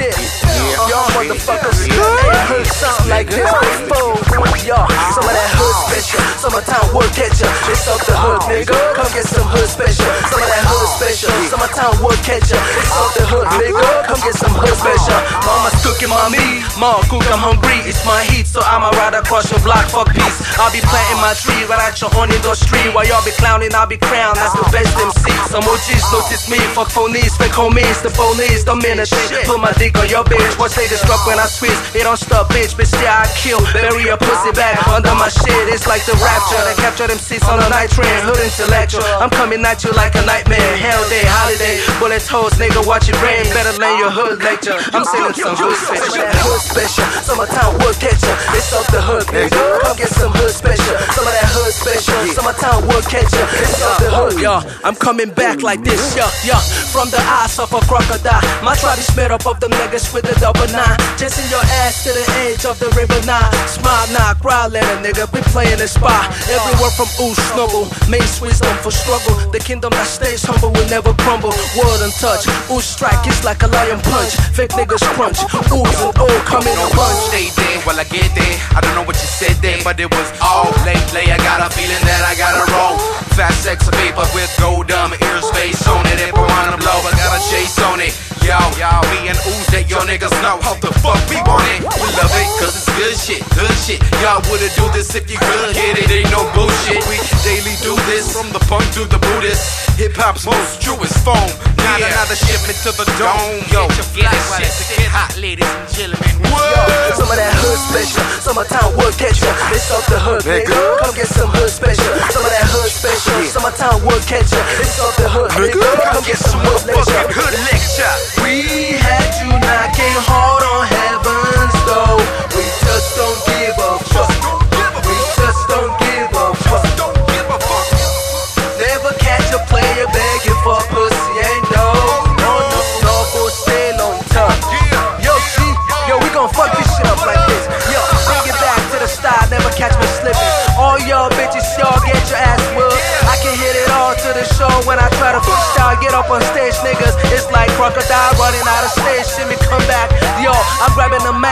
shit. Y'all motherfuckers ain't heard something like this before. Y'all, some of that hood special. Summertime work at ya. It's off the hood, nigga. Come get some hood special. Some of that hood special. Summertime work at ya. It's off the hood, nigga. Come get some hood special. Mama's cooking my meat. Ma, cook, I'm hungry. It's my heat, so I'ma ride across your block for peace. I'll be planting my tree right out your own industry. While y'all be clowning, I'll be crowned. That's the best MC. Some OGs notice me. Fuck phonies, fake homies. The phonies don't mean a thing. Put my dick on your bitch. Watch they destruct when I switch. It don't stop, bitch. Bitch, yeah, I kill. Bury a pussy back under my shit. It's like the rapture. They capture them seats on the night train. Hood intellectual. I'm coming at you like a nightmare. Hell day, holiday. Hoes, nigga, watch it rain. Better lay your hood lecture. I'm singing some hood special. Hood special. Special. Summertime wood catcher. It's off the hood. Yo, I'm coming back like this. Yo, yo. From the eyes of a crocodile. My tribe is made up of them niggas with the double nine. Chasing your ass to the edge of the river nine. Smile now, growl at a nigga. We playing the spot. Everywhere from ooh, snuggle. Main wisdom for struggle. The kingdom that stays humble will never crumble. Word and touch. Ooh, strike is like a lion punch. Fake niggas crunch. Oohs and oh, come in a bunch. Stay there while I get there. I don't know what you said there, but it was all lately. I me and ooze that your niggas know how the fuck we want it. We love it, cause it's good shit, good shit. Y'all would've do this if you could get it, ain't no bullshit. We daily do this from the punk to the Buddhist. Hip hop's most truest form. Not another shipment to the dome. Yo, Get this shit to get hot, ladies and gentlemen. Yo, some of that hood special. Summertime wood catcher. Show when I try to freestyle. Get up on stage, niggas. It's like crocodile running out of stage. See me come back. Yo, I'm grabbing the Mac.